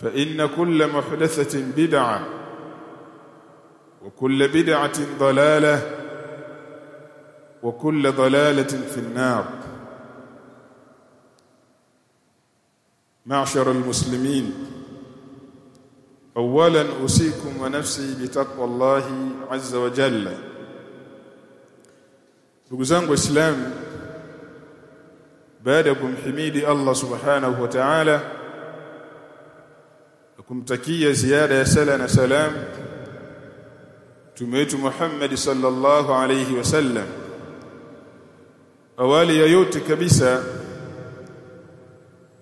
فإن كل محدثة بدعة وكل بدعة ضلالة وكل ضلالة في النار. معشر المسلمين أولا أوصيكم ونفسي بتقوى الله عز وجل. ndugu ya kumhimidi Allah subhanahu wa ta'ala kumtakia ziada ya sala na salam mtume wetu Muhammad sallallahu alayhi wasallam awali ya yote kabisa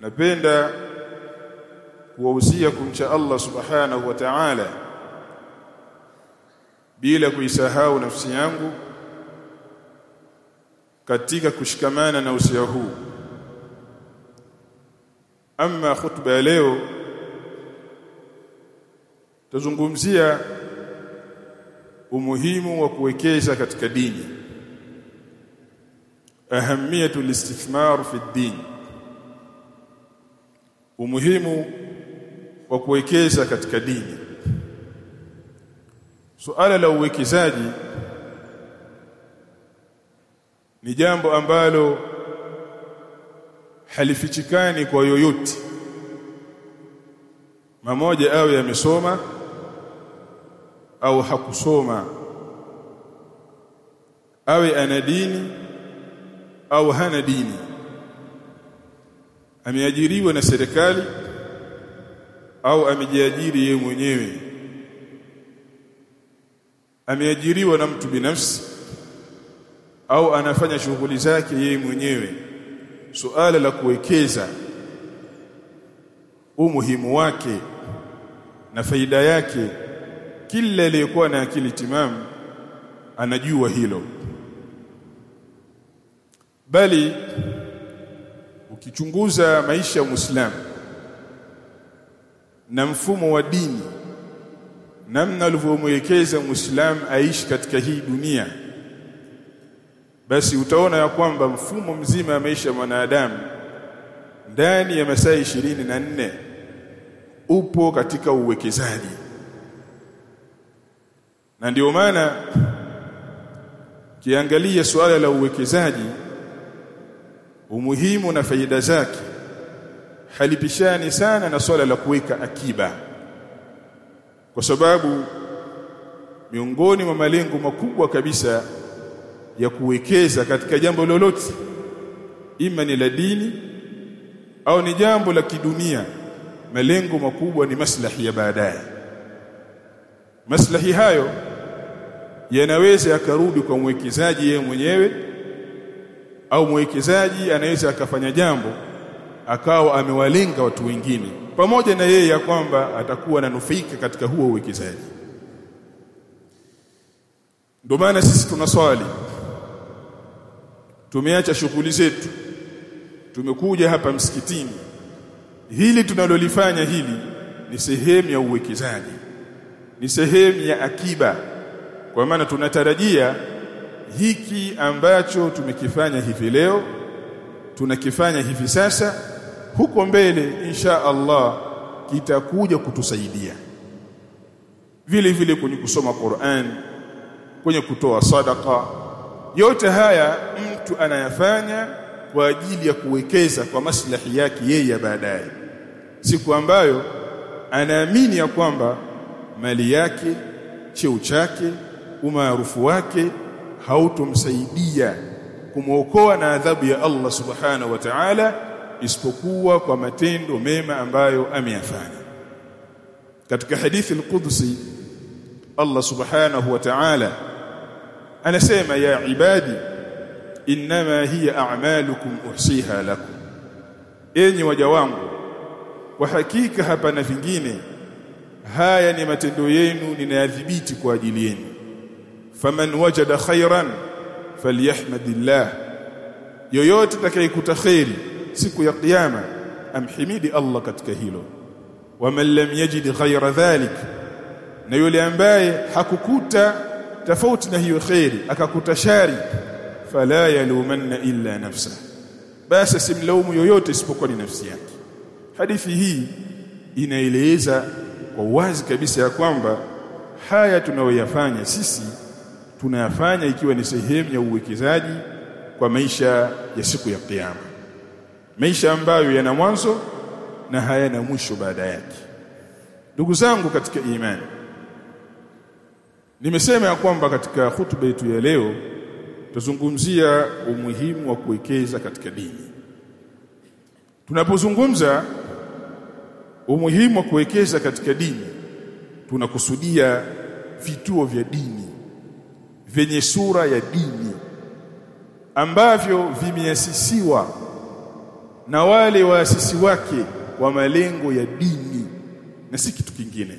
napenda kuwahusia kumcha Allah subhanahu wa ta'ala bila kuisahau nafsi yangu katika kushikamana na usia huu. Ama khutba leo tazungumzia umuhimu wa kuwekeza katika dini. Ahamiyatu listithmar fi din umuhimu wa kuwekeza katika dini. Suala la uwekezaji ni jambo ambalo halifichikani kwa yoyote. Mamoja awe yamesoma au hakusoma awe ana dini au hana dini. Ameajiriwa na serikali au amejiajiri yeye mwenyewe. Ameajiriwa na mtu binafsi au anafanya shughuli zake yeye mwenyewe. Suala la kuwekeza umuhimu wake na faida yake kila aliyekuwa na akili timamu anajua hilo. Bali ukichunguza maisha ya Muislamu na mfumo wa dini namna alivyomwelekeza Muislamu aishi katika hii dunia basi utaona ya kwamba mfumo mzima wa maisha ya mwanadamu ndani ya masaa ishirini na nne upo katika uwekezaji na ndio maana kiangalia suala la uwekezaji umuhimu na faida zake halipishani sana na swala la kuweka akiba. Kwa sababu miongoni mwa malengo makubwa kabisa ya kuwekeza katika jambo lolote ima ni la dini au ni jambo la kidunia malengo makubwa ni maslahi ya baadaye. Maslahi hayo yanaweza yakarudi kwa mwekezaji yeye mwenyewe au mwekezaji anaweza akafanya jambo akawa amewalenga watu wengine pamoja na yeye ya kwamba atakuwa ananufaika katika huo uwekezaji. Ndio maana sisi tunaswali tumeacha shughuli zetu tumekuja hapa msikitini hili tunalolifanya hili ni sehemu ya uwekezaji ni sehemu ya akiba kwa maana tunatarajia hiki ambacho tumekifanya hivi leo tunakifanya hivi sasa huko mbele insha Allah kitakuja kutusaidia. Vile vile kwenye kusoma Qur'an kwenye kutoa sadaka yote haya mtu anayafanya kwa ajili ya kuwekeza kwa maslahi yake yeye ya baadaye. Siku ambayo anaamini ya kwamba mali yake cheo chake umaarufu wake hautomsaidia kumwokoa na adhabu ya Allah subhanahu wa ta'ala isipokuwa kwa matendo mema ambayo ameyafanya. Katika hadithi al-Qudsi Allah subhanahu wa ta'ala anasema ya ibadi inma hiya a'malukum uhsiha lakum. Enyi waja wangu kwa hakika hapana vingine haya ni matendo yenu ninayadhibiti kwa ajili yenu faman wajada khairan falyahmadillah. Yoyote atakayekuta khairi siku ya kiyama amhimidi Allah katika hilo. Waman lam yajid ghaira dhalik na yule ambaye hakukuta tofauti na hiyo khairi akakuta shari fala yalumanna illa nafsa. Basi simlaumu yoyote isipokuwa ni nafsi yake. Hadithi hii inaeleza kwa wazi kabisa ya kwamba haya tunayoyafanya sisi tunayafanya ikiwa ni sehemu ya uwekezaji kwa maisha ya siku ya kiyama. Maisha ambayo yana mwanzo na hayana mwisho baada yake. Ndugu zangu katika imani nimesema ya kwamba katika hutuba yetu ya leo tuzungumzia umuhimu wa kuwekeza katika dini. Tunapozungumza umuhimu wa kuwekeza katika dini tunakusudia vituo vya dini vyenye sura ya dini ambavyo vimeasisiwa na wale waasisi wake wa malengo ya dini na si kitu kingine.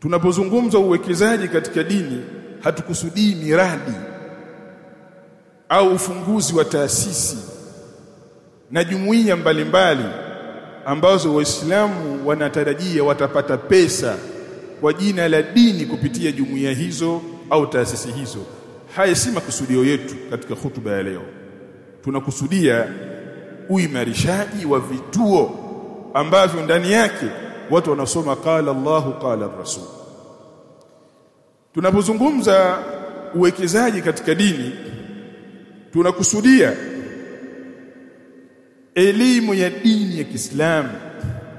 Tunapozungumza uwekezaji katika dini hatukusudii miradi au ufunguzi wa taasisi na jumuiya mbalimbali ambazo waislamu wanatarajia watapata pesa kwa jina la dini kupitia jumuiya hizo au taasisi hizo. Haya si makusudio yetu katika hutuba ya leo. Tunakusudia uimarishaji wa vituo ambavyo ndani yake watu wanasoma qala Allahu qala Rasul. Tunapozungumza uwekezaji katika dini tunakusudia elimu ya dini ya Kiislamu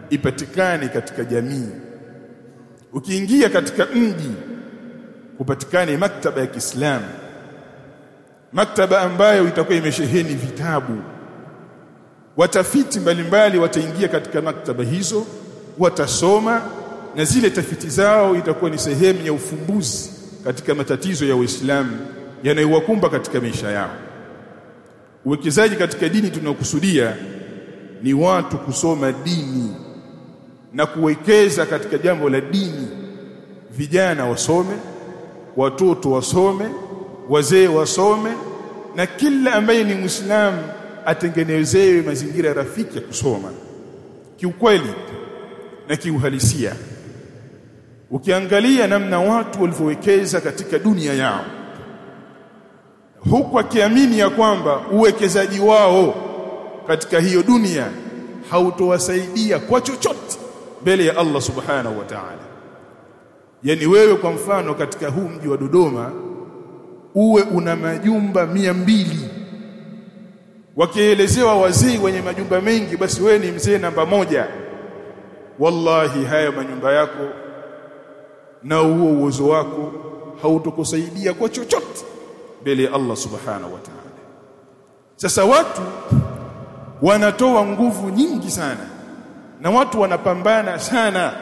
ipatikane katika jamii. Ukiingia katika mji kupatikane maktaba ya Kiislamu maktaba ambayo itakuwa imesheheni vitabu. Watafiti mbalimbali wataingia katika maktaba hizo watasoma na zile tafiti zao itakuwa ni sehemu ya ufumbuzi katika matatizo ya Uislamu yanayowakumba katika maisha yao. Uwekezaji katika dini tunaokusudia ni watu kusoma dini na kuwekeza katika jambo la dini. Vijana wasome watoto wasome wazee wasome na kila ambaye ni Muislamu atengenezewe mazingira rafiki ya kusoma. Kiukweli na kiuhalisia ukiangalia namna watu walivyowekeza katika dunia yao huku akiamini ya kwamba uwekezaji wao katika hiyo dunia hautowasaidia kwa chochote mbele ya Allah subhanahu wa ta'ala yani wewe kwa mfano katika huu mji wa Dodoma uwe una majumba mia mbili. Wakielezewa wazee wenye majumba mengi basi wewe ni mzee namba moja. Wallahi haya manyumba yako na huo uwezo wako hautokusaidia kwa chochote mbele ya Allah subhanahu wa ta'ala. Sasa watu wanatoa nguvu nyingi sana na watu wanapambana sana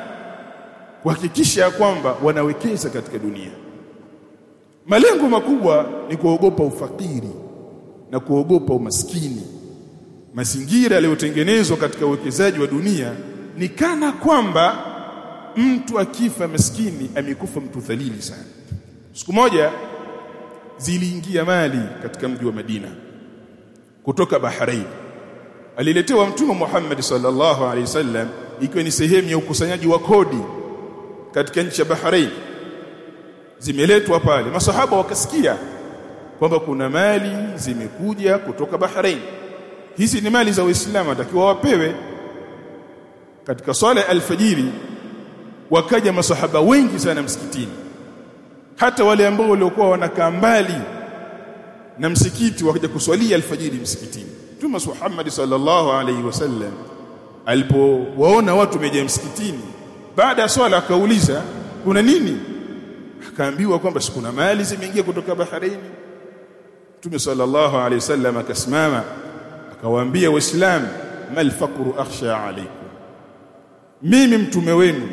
kuhakikisha ya kwamba wanawekeza katika dunia. Malengo makubwa ni kuogopa ufakiri na kuogopa umaskini. Mazingira yaliyotengenezwa katika uwekezaji wa dunia ni kana kwamba mtu akifa maskini amekufa mtu dhalili sana. Siku moja ziliingia mali katika mji wa Madina kutoka Bahrain. Aliletewa mtume Muhammad sallallahu alaihi wasallam ikiwa ni sehemu ya ukusanyaji wa kodi katika nchi ya Bahrain. Zimeletwa pale. Masahaba wakasikia kwamba kuna mali zimekuja kutoka Bahrain. Hizi ni mali za Uislamu atakiwa wapewe. Katika swala ya alfajiri wakaja masahaba wengi sana msikitini. Hata wale ambao waliokuwa wanakaa mbali na msikiti wakaja kuswalia alfajiri msikitini. Mtume Muhammad sallallahu alaihi wasallam alipowaona watu wamejaa msikitini baada ya swala akauliza kuna nini? Akaambiwa kwamba sikuna mali zimeingia kutoka baharini. Mtume sallallahu alaihi wasallam akasimama akawaambia waislamu mal faqru akhsha alaikum mimi mtume wenu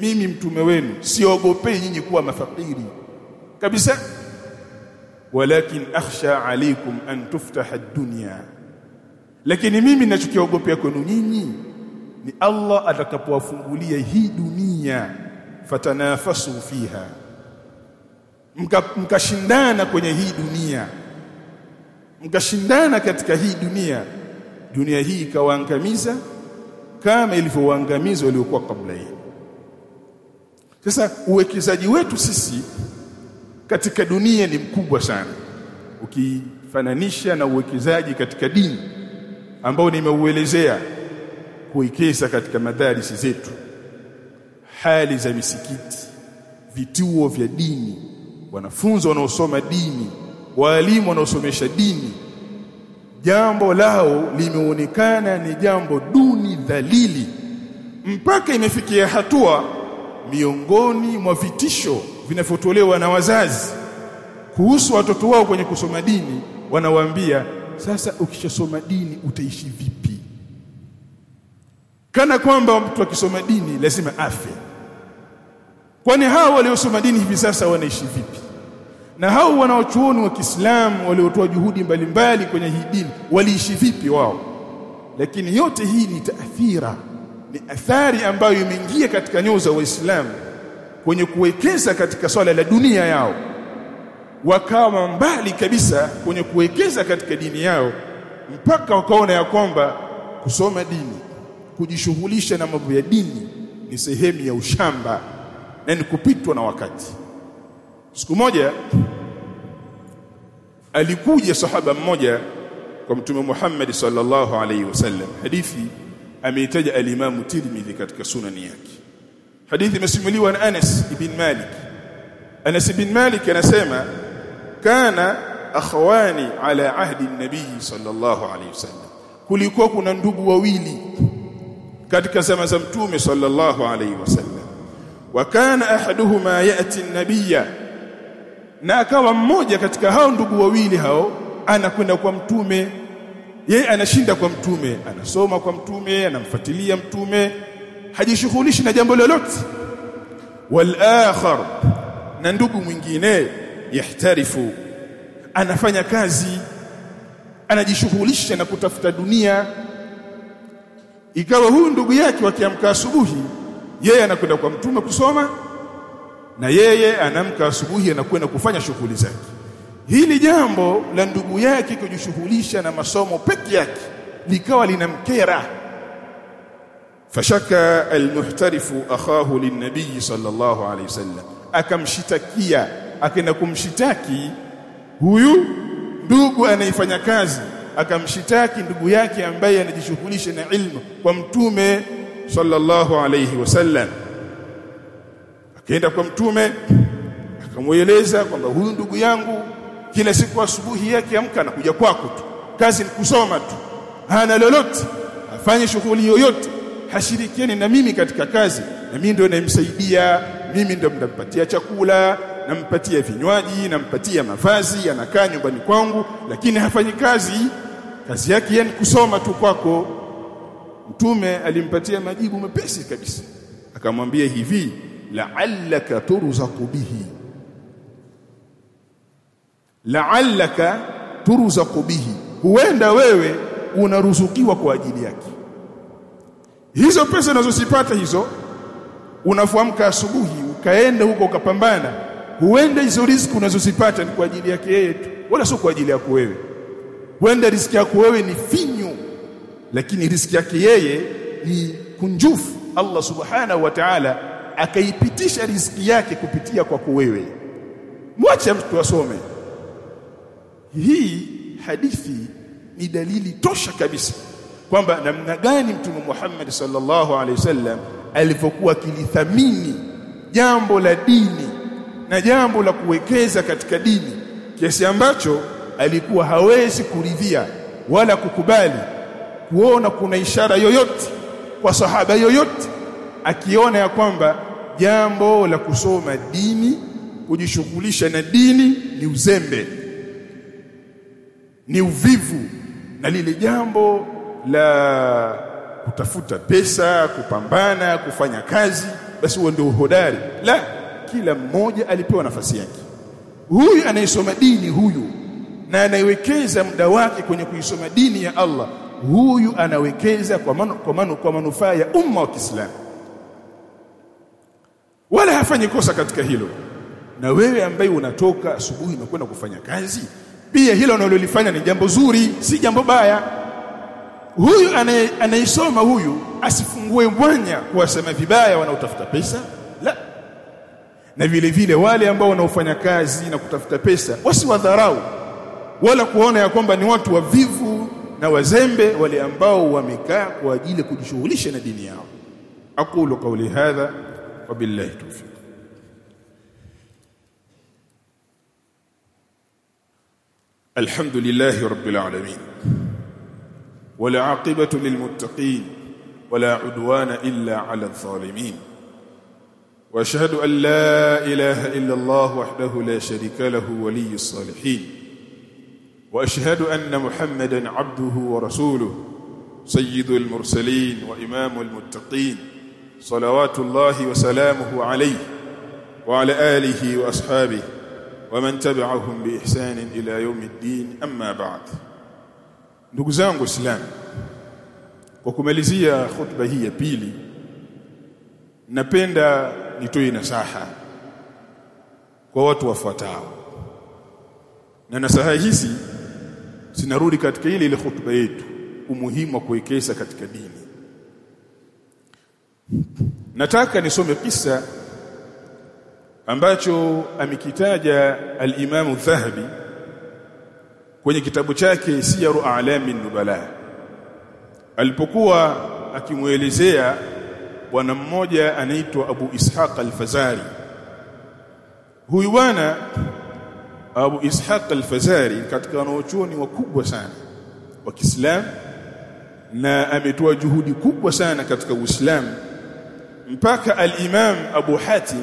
mimi mtume wenu siogopei nyinyi kuwa mafakiri kabisa. Walakin akhsha alaikum an tuftaha ad-dunya. Lakini mimi ninachokiogopea kwenu nyinyi ni Allah atakapowafungulia hii dunia fatanafasu fiha. Mkashindana mka kwenye hii dunia. Mkashindana katika hii dunia. Dunia hii ikawaangamiza kama ilivyowaangamiza waliokuwa kabla hii sasa uwekezaji wetu sisi katika dunia ni mkubwa sana. Ukifananisha na uwekezaji katika dini ambao nimeuelezea kuwekeza katika madarisi zetu. Hali za misikiti vituo vya dini wanafunzi wanaosoma dini walimu wanaosomesha dini. Jambo lao limeonekana ni jambo duni dhalili. Mpaka imefikia hatua miongoni mwa vitisho vinavyotolewa na wazazi kuhusu watoto wao kwenye kusoma dini wanawaambia sasa ukishasoma dini utaishi vipi kana kwamba mtu akisoma dini lazima afe. Kwani hao waliosoma dini hivi sasa wanaishi vipi? Na hao wanaochuoni wa Kiislamu waliotoa juhudi mbalimbali mbali kwenye hii dini waliishi vipi wao? Lakini yote hii ni taathira ni athari ambayo imeingia katika nyoyo za waislamu kwenye kuwekeza katika swala la dunia yao. Wakawa mbali kabisa kwenye kuwekeza katika dini yao mpaka wakaona ya kwamba kusoma dini kujishughulisha na mambo ya dini ni sehemu ya ushamba na ni kupitwa na wakati. Siku moja alikuja sahaba mmoja kwa mtume Muhammad sallallahu alaihi wasallam. Hadithi ameitaja alimamu Tirmidhi katika sunani yake. Hadithi imesimuliwa na Anas ibn Malik. Anas ibn Malik anasema kana akhwani ala ahdi an-nabii sallallahu alaihi wasallam. Kulikuwa kuna ndugu wawili katika zama za mtume sallallahu alaihi wasallam wa kana ahaduhuma yati an-nabiyya na akawa mmoja katika hao ndugu wawili hao anakwenda kwa mtume. Yeye anashinda kwa mtume anasoma kwa mtume anamfuatilia mtume hajishughulishi na jambo lolote. Wal akhar na ndugu mwingine yahtarifu anafanya kazi anajishughulisha na kutafuta dunia ikawa huyu ndugu yake wakiamka asubuhi yeye anakwenda kwa mtume kusoma na yeye anamka asubuhi anakwenda kufanya shughuli zake. Hili jambo la ndugu yake kujishughulisha na masomo peke yake likawa linamkera fashaka almuhtarifu akhahu linnabii sallallahu alayhi wasallam. Akamshitakia akaenda kumshitaki huyu ndugu anayefanya kazi akamshitaki ndugu yake ambaye anajishughulisha na ilmu kwa mtume sallallahu alayhi wasallam. Akaenda kwa mtume akamweleza kwamba huyu ndugu yangu kila siku asubuhi yake amka anakuja kwako tu. Kazi ni kusoma tu. Hana lolote. Afanye shughuli yoyote. Hashirikiani na mimi katika kazi. Na mimi ndio namsaidia mimi ndio mnampatia chakula nampatia vinywaji nampatia mavazi anakaa nyumbani kwangu lakini hafanyi kazi. Kazi yake yani kusoma tu kwako. Mtume alimpatia majibu mepesi kabisa. Akamwambia hivi la'allaka turzaqu bihi. La'allaka turzaqu bihi. Huenda wewe unaruzukiwa kwa ajili yake. Hizo pesa unazozipata hizo unafuamka asubuhi ukaenda huko ukapambana huenda hizo riziki unazozipata ni kwa ajili yake yeye tu wala sio kwa ajili yako wewe. Huenda riziki yako wewe ni finyu lakini riziki yake yeye ni kunjufu. Allah subhanahu wa ta'ala akaipitisha riziki yake kupitia kwako wewe. Mwache mtu asome. Hii hadithi ni dalili tosha kabisa kwamba namna gani mtume Muhammad sallallahu alaihi wasallam alivyokuwa kilithamini jambo la dini na jambo la kuwekeza katika dini kiasi ambacho alikuwa hawezi kuridhia wala kukubali kuona kuna ishara yoyote kwa sahaba yoyote akiona ya kwamba jambo la kusoma dini kujishughulisha na dini ni uzembe ni uvivu na lile jambo la kutafuta pesa kupambana kufanya kazi basi huo ndio uhodari. La kila mmoja alipewa nafasi yake. Huyu anayesoma dini huyu na anaiwekeza muda wake kwenye kuisoma dini ya Allah huyu anawekeza kwa manu, kwa, manu, kwa manufaa ya umma wa Kiislamu. Wala hafanyi kosa katika hilo. Na wewe ambaye unatoka asubuhi na kwenda kufanya kazi pia hilo unalolifanya ni jambo zuri si jambo baya. Huyu anaisoma huyu asifungue mwanya kuwasema vibaya wanaotafuta pesa na vile vile wale ambao wanaofanya kazi na kutafuta pesa wasiwadharau. Wala kuona ya kwamba ni watu wavivu na wazembe wale ambao wamekaa kwa ajili ya kujishughulisha na dini yao. Aqulu qawli hadha wa billahi tawfiq. الحمد لله رب العالمين ولا عاقبه للمتقين ولا عدوان illa على الظالمين وأشهد أن لا إله إلا الله وحده لا شريك له ولي الصالحين. وأشهد أن محمدا عبده ورسوله سيد المرسلين وإمام المتقين صلوات الله وسلامه عليه وعلى آله وأصحابه ومن تبعهم بإحسان إلى يوم الدين أما بعد. Ndugu zangu Islam kwa kumalizia khutba hii ya pili napenda nitoe nasaha kwa watu wafuatao. Na nasaha hizi zinarudi katika ile ile hotuba yetu umuhimu wa kuwekeza katika dini. Nataka nisome kisa ambacho amekitaja al-Imam Dhahabi kwenye kitabu chake Siyaru A'lamin Nubala. Alipokuwa akimuelezea bwana mmoja anaitwa Abu Ishaq al-Fazari. Huyu bwana Abu Ishaq al-Fazari katika wanaochuoni wakubwa sana wa Kiislamu na ametoa juhudi kubwa sana katika Uislamu mpaka al-Imam Abu Hatim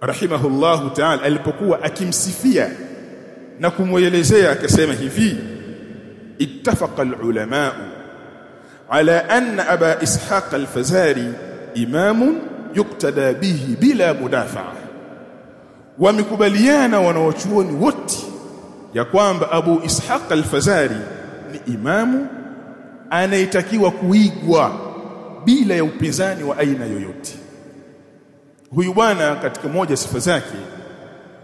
rahimahullahu ta'ala alipokuwa akimsifia na kumwelezea akasema hivi ittafaqa al-ulama ala anna aba ishaq al-fazari imamun yuktada bihi bila mudafa'a wamekubaliana wanawachuoni wote ya kwamba Abu Ishaq al-Fazari ni imamu anayetakiwa kuigwa bila ya upinzani wa aina yoyote. Huyu bwana katika moja sifa zake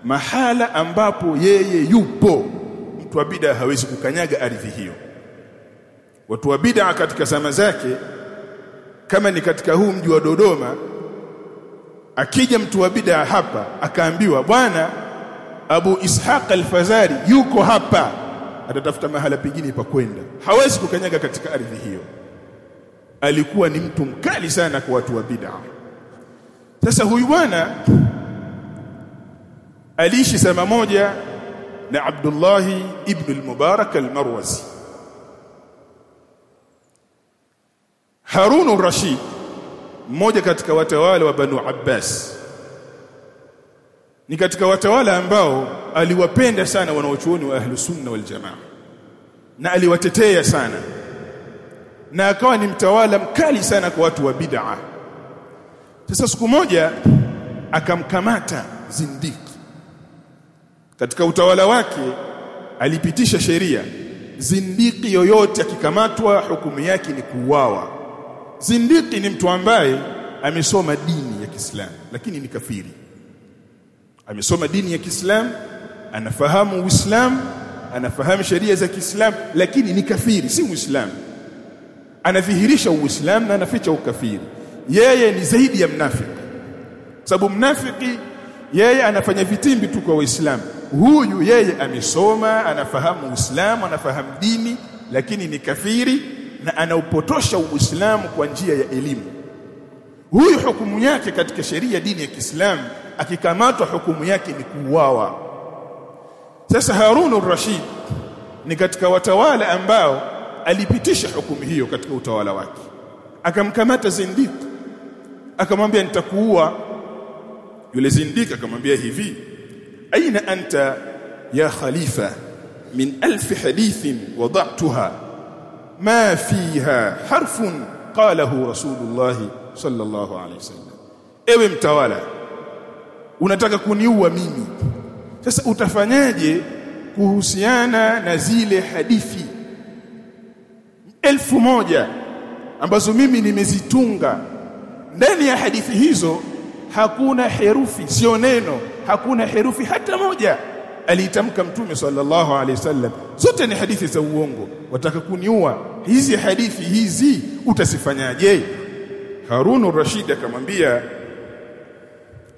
mahala ambapo yeye yupo mtu wa bid'a hawezi kukanyaga ardhi hiyo watu wa bid'a katika zama zake kama ni katika huu mji wa Dodoma akija mtu wa bid'a hapa akaambiwa bwana Abu Ishaq al-Fazari yuko hapa. Atatafuta mahala pengine pa kwenda. Hawezi kukanyaga katika ardhi hiyo. Alikuwa ni mtu mkali sana kwa watu wa bid'a. Sasa huyu bwana aliishi sama moja na Abdullah ibn al-Mubarak al-Marwazi Harun al-Rashid mmoja katika watawala wa Banu Abbas. Ni katika watawala ambao aliwapenda sana wanaochuoni wa ahlu sunna wal jamaa na aliwatetea sana na akawa ni mtawala mkali sana kwa watu wa bid'a. Sasa siku moja akamkamata zindiki katika utawala wake alipitisha sheria zindiki yoyote akikamatwa hukumu yake ni kuuawa zindiki ni mtu ambaye amesoma dini ya Kiislamu lakini ni kafiri. Amesoma dini ya Kiislamu anafahamu Uislamu anafahamu sheria za Kiislamu lakini ni kafiri si Muislamu. Anadhihirisha Uislamu na anaficha ukafiri. Yeye ni zaidi ya mnafiki. Sababu mnafiki yeye anafanya vitimbi tu kwa Waislamu. Huyu yeye amesoma anafahamu Uislamu anafahamu dini lakini ni kafiri na anaupotosha Uislamu kwa njia ya elimu. Huyu hukumu yake katika sheria dini ya Kiislamu akikamatwa hukumu yake ni kuuawa. Sasa Harun rashid ni katika watawala ambao alipitisha hukumu hiyo katika utawala wake. Akamkamata Zindiq. Akamwambia nitakuua. Yule Zindiq akamwambia hivi aina anta ya khalifa? Min alf hadithin wada'tuha ma fiha harfun qalahu rasulullah sallallahu alayhi wasallam ewe mtawala unataka kuniua mimi? Sasa utafanyaje kuhusiana na zile hadithi? Elfu moja ambazo mimi nimezitunga. Ndani ya hadithi hizo hakuna herufi sio neno hakuna herufi hata moja aliitamka mtume sallallahu alaihi wasallam zote ni hadithi za uongo. Wataka kuniua? Hizi hadithi hizi utasifanyaje Harun Rashid akamwambia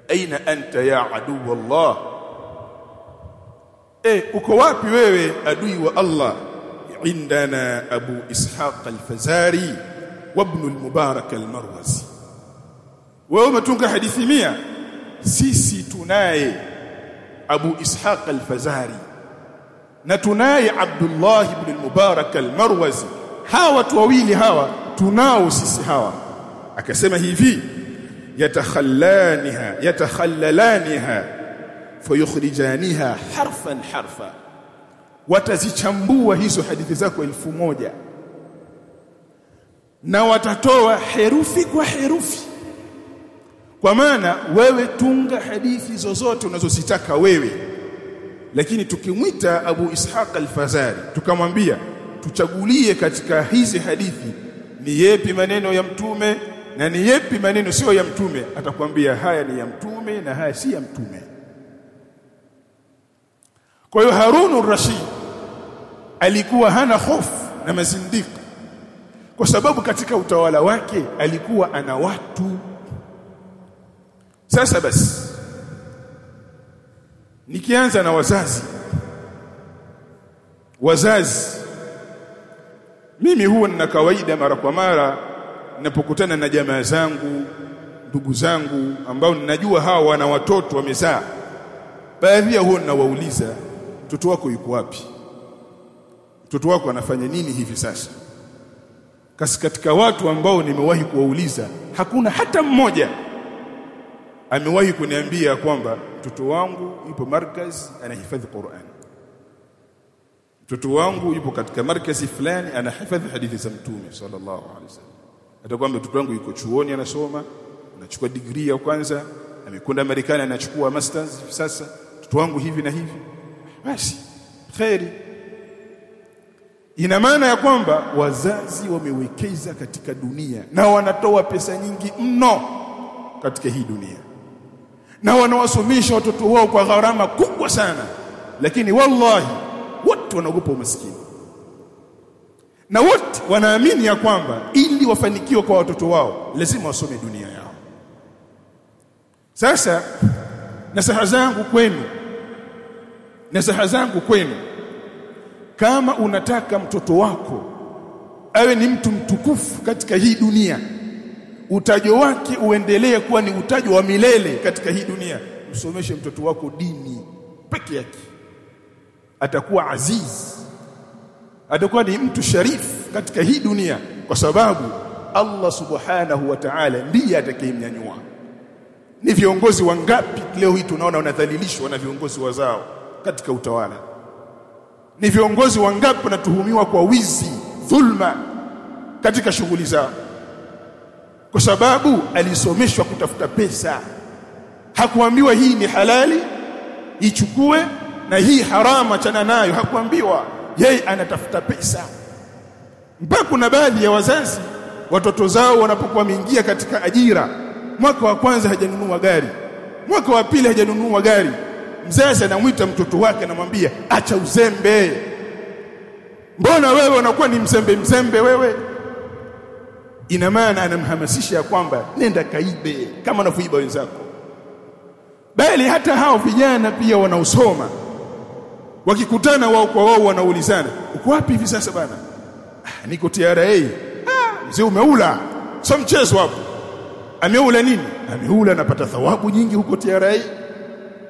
aina anta ya adu wallah eh uko wapi wewe adui wa Allah? Indana abu ishaq al-fazari wa ibn al-mubarak al-marwazi. Wewe umetunga hadithi 100 sisi tunaye. أبو إسحاق الفزاري. نتناي عبد الله بن المبارك المروزي. هاوى تواويلي هاوى تناو سيسي هاوى أكسما هي في يتخلانها يتخللانها فيخرجانها حرفا حرفا. وتزيشمبوا هي حديث زاكو الفموجة نواتاتوا حروفك وحروفك kwa maana wewe tunga hadithi zozote unazozitaka wewe. Lakini tukimwita Abu Ishaq al-Fazari tukamwambia tuchagulie katika hizi hadithi ni yepi maneno ya mtume na ni yepi maneno sio ya mtume. Atakwambia haya ni ya mtume na haya si ya mtume. Kwa hiyo Harun rashid alikuwa hana hofu na mazindiki kwa sababu katika utawala wake alikuwa ana watu sasa basi nikianza na wazazi wazazi mimi huwa nina kawaida mara kwa mara ninapokutana na jamaa zangu ndugu zangu ambao ninajua hawa wana watoto wamezaa. Baadhi ya huwa ninawauliza mtoto wako yuko wapi? Mtoto wako anafanya nini hivi sasa? Kasi katika watu ambao nimewahi kuwauliza hakuna hata mmoja amewahi kuniambia kwamba mtoto wangu yupo markaz anahifadhi Qur'an. Mtoto wangu yupo katika markazi fulani anahifadhi hadithi za mtume sallallahu alaihi wasallam. Atakwambia mtoto wangu yuko chuoni anasoma anachukua degree ya kwanza amekwenda Marekani anachukua masters sasa mtoto wangu hivi na hivi. Basi khairi ina maana ya kwamba wazazi wamewekeza katika dunia na wanatoa pesa nyingi mno katika hii dunia na wanawasomesha watoto wao kwa gharama kubwa sana. Lakini wallahi wote wanaogopa umaskini. Na wote wanaamini ya kwamba ili wafanikiwe kwa watoto wao lazima wasome dunia yao. Sasa nasaha zangu kwenu nasaha zangu kwenu. Kama unataka mtoto wako awe ni mtu mtukufu katika hii dunia utajo wake uendelee kuwa ni utajo wa milele katika hii dunia. Usomeshe mtoto wako dini peke yake. Atakuwa aziz. Atakuwa ni mtu sharifu katika hii dunia kwa sababu Allah subhanahu wa ta'ala ndiye atakayemnyanyua. Ni viongozi wangapi leo hii tunaona wanadhalilishwa na viongozi wazao katika utawala? Ni viongozi wangapi wanatuhumiwa kwa wizi dhulma katika shughuli zao kwa sababu alisomeshwa kutafuta pesa. Hakuambiwa hii ni halali ichukue na hii harama chana nayo. Hakuambiwa. Yeye anatafuta pesa. Mpaka kuna baadhi ya wazazi watoto zao wanapokuwa wameingia katika ajira mwaka wa kwanza hajanunua gari. Mwaka wa pili hajanunua gari. Mzazi anamwita mtoto wake anamwambia acha uzembe. Mbona wewe unakuwa ni mzembe mzembe wewe ina maana anamhamasisha ya kwamba nenda kaibe kama unavyoiba wenzako. Bali hata hao vijana pia wanaosoma wakikutana wao kwa wao wanaulizana uko wapi hivi sasa bana? Ah, niko TRA ah, mzee umeula sio mchezo hapo. Ameula nini? Ameula anapata thawabu nyingi huko TRA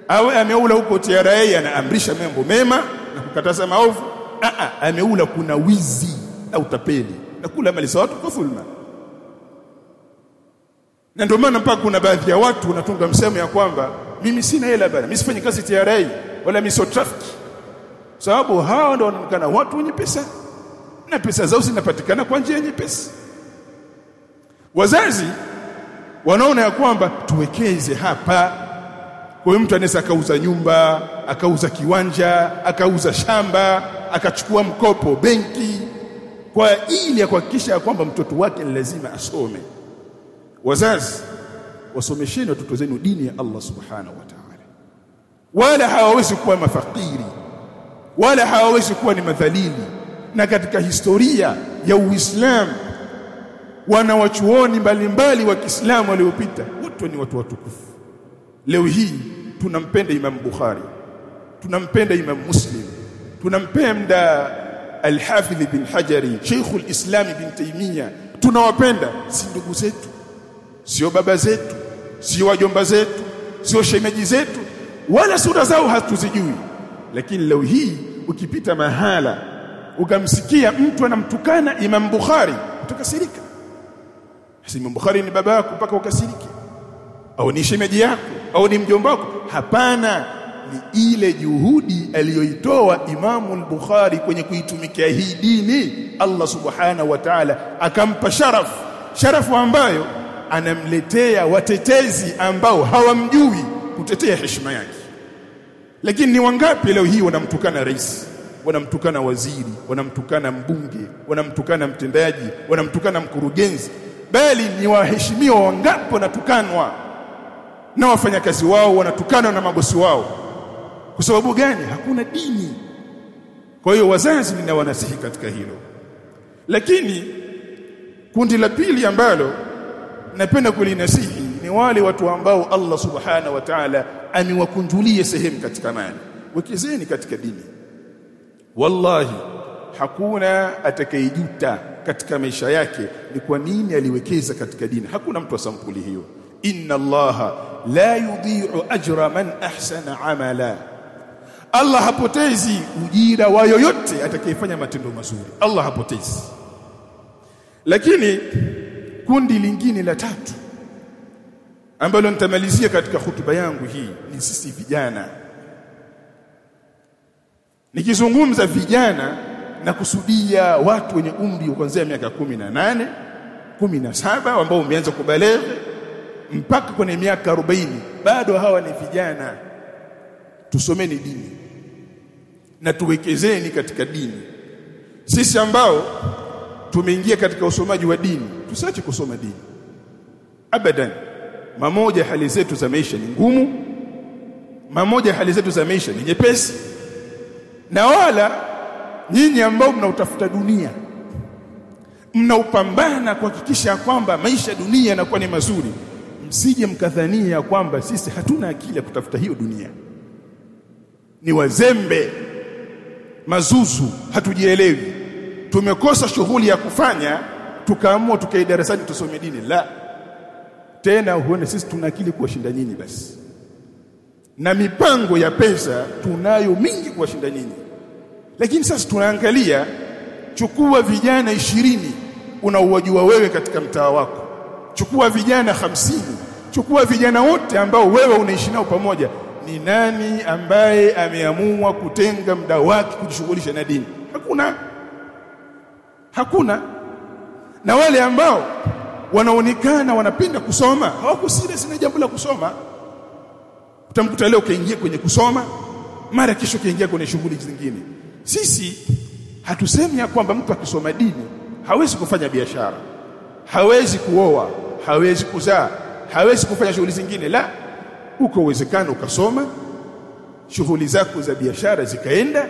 au ameula huko TRA anaamrisha mambo mema na kukataza maovu. Ah, ah, ameula kuna wizi au tapeli na kula mali za watu kwa dhulma na ndio maana mpaka kuna baadhi ya watu wanatunga msemo ya kwamba mimi sina hela bana mimi sifanyi kazi TRA wala mimi sio traffic sababu hao ndio wanaonekana watu wenye pesa na pesa zao zinapatikana kwa njia nyepesi. Wazazi wanaona ya kwamba tuwekeze hapa. Kwa hiyo mtu anaweza akauza nyumba akauza kiwanja akauza shamba akachukua mkopo benki kwa ili ya kuhakikisha kwamba mtoto wake lazima asome wazazi wasomesheni watoto zenu dini ya Allah subhanahu wa ta'ala. Wala hawawezi kuwa mafakiri. Wala hawawezi kuwa ni madhalili. Na katika historia ya Uislamu wana wachuoni mbalimbali wa Kiislamu waliopita wote ni watu watukufu. Leo hii tunampenda Imam Bukhari tunampenda Imam Muslim tunampenda Al-Hafidh bin Hajari Sheikh al-Islam bin Taymiyyah tunawapenda si ndugu zetu sio baba zetu sio wajomba zetu sio shemeji zetu wala sura zao hatuzijui. Lakini leo hii ukipita mahala ukamsikia mtu anamtukana Imam Bukhari utakasirika. Si Imam Bukhari ni baba yako mpaka ukasirike. Au ni shemeji yako au ni mjomba wako? Hapana ni ile juhudi aliyoitoa Imamu al-Bukhari kwenye kuitumikia hii dini. Allah subhanahu wa ta'ala akampa sharafu. Sharafu ambayo anamletea watetezi ambao hawamjui kutetea heshima yake. Lakini ni wangapi leo hii wanamtukana rais wanamtukana waziri wanamtukana mbunge wanamtukana mtendaji wanamtukana mkurugenzi bali ni waheshimiwa wangapi wanatukanwa? Na wafanyakazi wao wanatukana na mabosi wao. Kwa sababu gani? Hakuna dini. Kwa hiyo wazazi ninawanasihi katika hilo. Lakini kundi la pili ambalo napenda kulinasihi ni wale watu ambao Allah subhana wa ta'ala amewakunjulia sehemu katika mali wekezeni katika dini. Wallahi. Hakuna atakayejuta katika maisha yake ni kwa nini aliwekeza katika dini. Hakuna mtu wa sampuli hiyo. Inna allaha la yudhi'u ajra man ahsana amala. Allah hapotezi ujira wa yoyote atakayefanya matendo mazuri. Allah hapotezi. Lakini kundi lingine la tatu. Ambalo nitamalizia katika hutuba yangu hii ni sisi vijana. Nikizungumza vijana na kusudia watu wenye umri kuanzia miaka kumi na nane kumi na saba ambao umeanza kubalere mpaka kwenye miaka 40 bado hawa ni vijana. Tusomeni dini na tuwekezeni katika dini. Sisi ambao tumeingia katika usomaji wa dini. Tusiache kusoma dini. Abadan mamoja hali zetu za maisha ni ngumu mamoja hali zetu za maisha ni nyepesi na wala nyinyi ambao mnautafuta dunia mnaupambana kuhakikisha kwamba maisha dunia yanakuwa ni mazuri msije mkadhania kwamba sisi hatuna akili ya kutafuta hiyo dunia. Ni wazembe mazuzu hatujielewi tumekosa shughuli ya kufanya tukaamua tukae darasani tusome dini. La. Tena huone sisi tuna akili kuwashinda nyinyi basi. Na mipango ya pesa tunayo mingi kuwashinda nyinyi. Lakini sasa tunaangalia chukua vijana ishirini unaowajua wewe katika mtaa wako. Chukua vijana hamsini. Chukua vijana wote ambao wewe unaishi nao pamoja. Ni nani ambaye ameamua kutenga muda wake kujishughulisha na dini? Hakuna hakuna. Na wale ambao wanaonekana wanapenda kusoma hawako serious na jambo la kusoma. Utamkuta leo kaingia kwenye kusoma mara kesho kaingia kwenye shughuli zingine. Sisi hatusemi ya kwamba mtu akisoma dini hawezi kufanya biashara hawezi kuoa hawezi kuzaa hawezi kufanya shughuli zingine. La uko uwezekano ukasoma shughuli zako za biashara zikaenda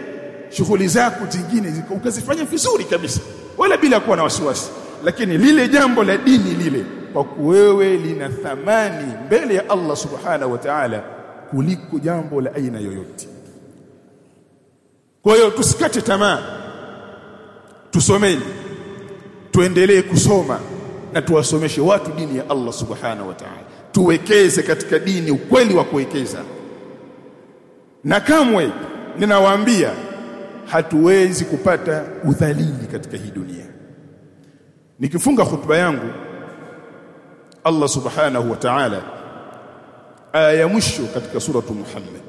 shughuli zako zingine ukazifanya vizuri kabisa wala bila kuwa na wasiwasi. Lakini lile jambo la dini lile kwa kuwewe lina thamani mbele ya Allah subhanahu wa ta'ala kuliko jambo la aina yoyote. Kwa hiyo tusikate tamaa. Tusomeni. Tuendelee kusoma na tuwasomeshe watu dini ya Allah subhanahu wa ta'ala. Tuwekeze katika dini ukweli wa kuwekeza. Na kamwe ninawaambia hatuwezi kupata udhalili katika hii dunia. Nikifunga khutba yangu Allah subhanahu wa ta'ala aya mwisho katika suratu Muhammad.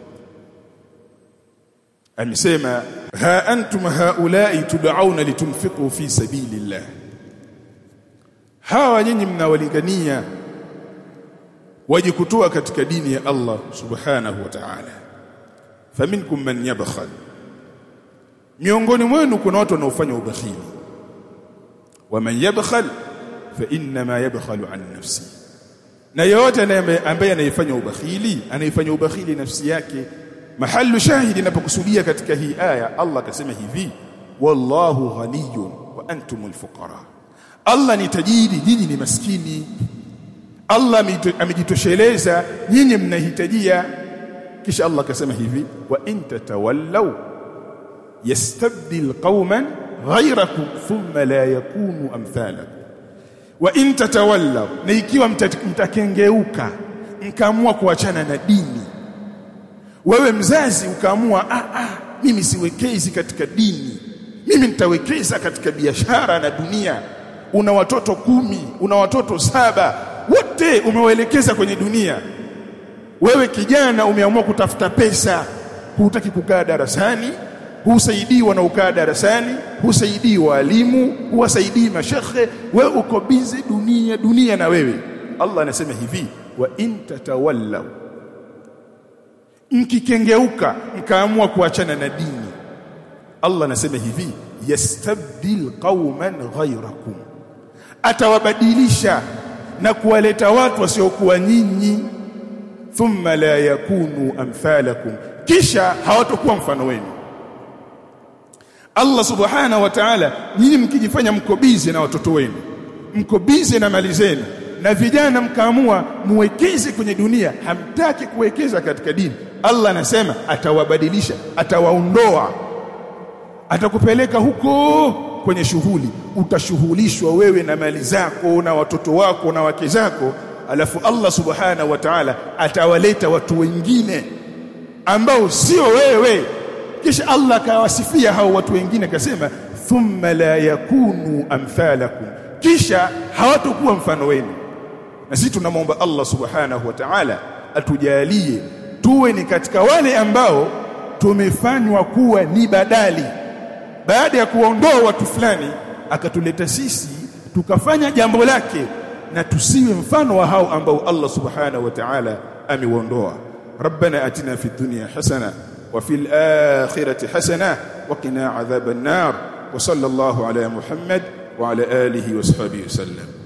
Amesema ha antum haulai tud'auna litunfiqu fi sabilillah. Hawa nyinyi mnawalingania waje kutoa katika dini ya Allah subhanahu wa ta'ala. Faminkum man yabkhal miongoni mwenu kuna watu wanaofanya ubakhili waman yabkhal fa inma yabkhalu an nafsi na yote ambaye anayefanya ubakhili anayefanya ubakhili nafsi yake mahallu shahidi inapokusudia katika hii aya Allah akasema hivi wallahu ghaniyun wa antumul fuqara Allah ni tajiri nyinyi ni maskini Allah amejitosheleza nyinyi mnahitajia kisha Allah akasema hivi wa in tatawallaw yastabdil qauman ghayrakum thumma la yakunu amthalakum wa in tatawallaw na ikiwa mtakengeuka mkaamua kuachana na dini. Wewe mzazi ukaamua ah ah mimi siwekezi katika dini. Mimi nitawekeza katika biashara na dunia. Una watoto kumi una watoto saba. Wote umewaelekeza kwenye dunia. Wewe kijana umeamua kutafuta pesa. Hutaki kukaa darasani husaidiwa na ukaa darasani husaidii walimu huwasaidii mashekhe. Wewe uko bizi dunia dunia na wewe. Allah anasema hivi wa in tatawallaw mkikengeuka mkaamua kuachana na dini. Allah anasema hivi yastabdil qauman ghayrakum. Atawabadilisha na kuwaleta watu wasiokuwa nyinyi. Thumma la yakunu amthalakum. Kisha hawatakuwa mfano wenu Allah subhanahu wa ta'ala nyinyi mkijifanya mko bize na watoto wenu mko bize na mali zenu na vijana mkaamua muwekeze kwenye dunia hamtaki kuwekeza katika dini Allah anasema atawabadilisha atawaondoa atakupeleka huko kwenye shughuli utashughulishwa wewe na mali zako na watoto wako na wake zako. Alafu Allah subhanahu wa ta'ala atawaleta watu wengine ambao sio wewe kisha Allah akawasifia hao watu wengine akasema thumma la yakunu amthalakum kisha hawatakuwa mfano wenu na sisi tunamwomba Allah subhanahu wa ta'ala atujalie tuwe ni katika wale ambao tumefanywa kuwa ni badali baada ya kuwaondoa watu fulani akatuleta sisi tukafanya jambo lake na tusiwe mfano wa hao ambao Allah subhanahu wa ta'ala amewaondoa ربنا اتنا في الدنيا حسنه وفي الآخرة حسنة وقنا عذاب النار وصلى الله على محمد وعلى آله وصحبه وسلم.